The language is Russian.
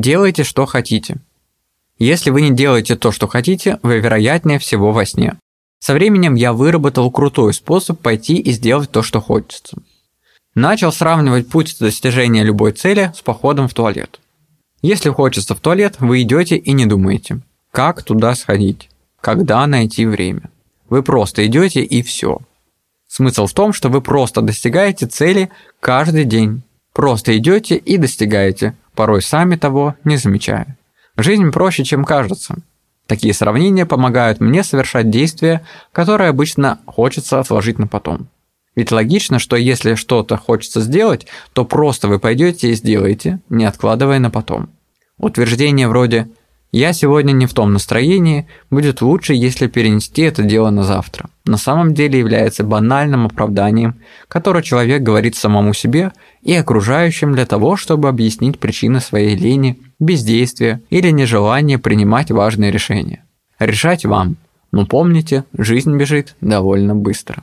Делайте, что хотите. Если вы не делаете то, что хотите, вы вероятнее всего во сне. Со временем я выработал крутой способ пойти и сделать то, что хочется. Начал сравнивать путь достижения любой цели с походом в туалет. Если хочется в туалет, вы идете и не думаете, как туда сходить, когда найти время. Вы просто идете и все. Смысл в том, что вы просто достигаете цели каждый день. Просто идете и достигаете, порой сами того не замечая. Жизнь проще, чем кажется. Такие сравнения помогают мне совершать действия, которые обычно хочется отложить на потом. Ведь логично, что если что-то хочется сделать, то просто вы пойдете и сделаете, не откладывая на потом. Утверждение вроде «я сегодня не в том настроении» будет лучше, если перенести это дело на завтра. На самом деле является банальным оправданием, которое человек говорит самому себе и окружающим для того, чтобы объяснить причины своей лени, бездействия или нежелания принимать важные решения. Решать вам, но помните, жизнь бежит довольно быстро.